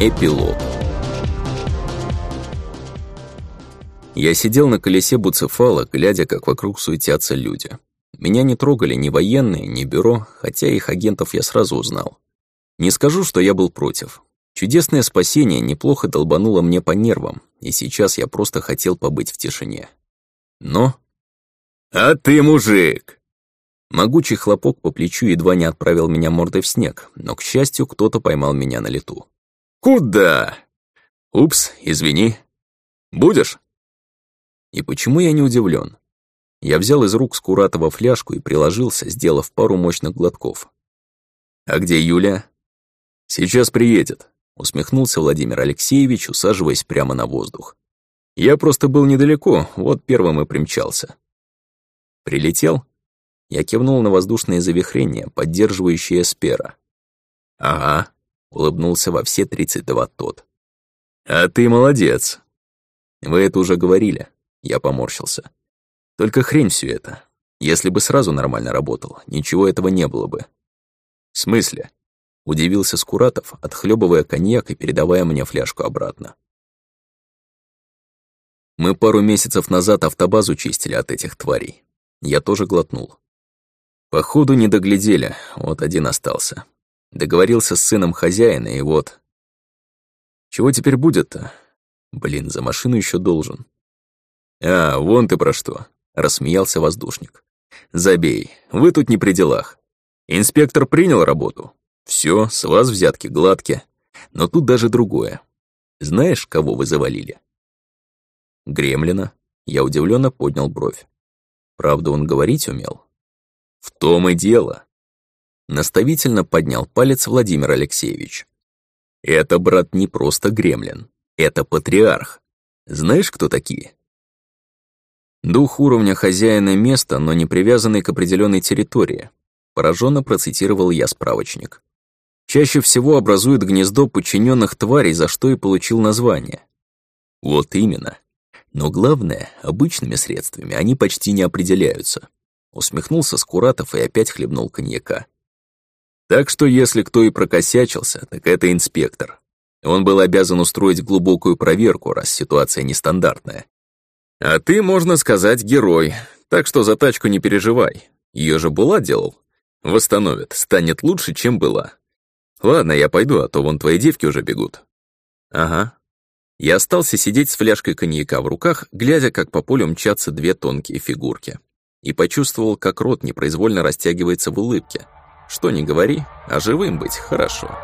Эпилог Я сидел на колесе буцефала, глядя, как вокруг суетятся люди. Меня не трогали ни военные, ни бюро, хотя их агентов я сразу узнал. Не скажу, что я был против. Чудесное спасение неплохо долбануло мне по нервам, и сейчас я просто хотел побыть в тишине. Но... «А ты мужик!» Могучий хлопок по плечу едва не отправил меня мордой в снег, но, к счастью, кто-то поймал меня на лету. «Куда?» «Упс, извини. Будешь?» И почему я не удивлен? Я взял из рук Скуратова фляжку и приложился, сделав пару мощных глотков. «А где Юля?» «Сейчас приедет», — усмехнулся Владимир Алексеевич, усаживаясь прямо на воздух. «Я просто был недалеко, вот первым и примчался». «Прилетел?» Я кивнул на воздушные завихрения, поддерживающие Эспера. «Ага», — улыбнулся во все тридцать два тот. «А ты молодец». «Вы это уже говорили», — я поморщился. «Только хрень все это. Если бы сразу нормально работал, ничего этого не было бы». «В смысле?» — удивился Скуратов, отхлебывая коньяк и передавая мне фляжку обратно. Мы пару месяцев назад автобазу чистили от этих тварей. Я тоже глотнул. Походу не доглядели, вот один остался. Договорился с сыном хозяина, и вот... Чего теперь будет-то? Блин, за машину еще должен. А, вон ты про что, рассмеялся воздушник. Забей, вы тут не при делах. Инспектор принял работу. Все, с вас взятки гладкие. Но тут даже другое. Знаешь, кого вы завалили? Гремлина. Я удивленно поднял бровь. Правда, он говорить умел? В том и дело. Наставительно поднял палец Владимир Алексеевич. Это, брат, не просто гремлин. Это патриарх. Знаешь, кто такие? Дух уровня хозяина места, но не привязанный к определенной территории. Пораженно процитировал я справочник. Чаще всего образует гнездо подчиненных тварей, за что и получил название. Вот именно. Но главное, обычными средствами они почти не определяются. Усмехнулся Скуратов и опять хлебнул коньяка. Так что если кто и прокосячился, так это инспектор. Он был обязан устроить глубокую проверку, раз ситуация нестандартная. А ты, можно сказать, герой, так что за тачку не переживай. Ее же Була делал. Восстановит, станет лучше, чем была. Ладно, я пойду, а то вон твои девки уже бегут. Ага. Я остался сидеть с фляжкой коньяка в руках, глядя, как по полю мчатся две тонкие фигурки и почувствовал, как рот непроизвольно растягивается в улыбке. Что ни говори, а живым быть хорошо.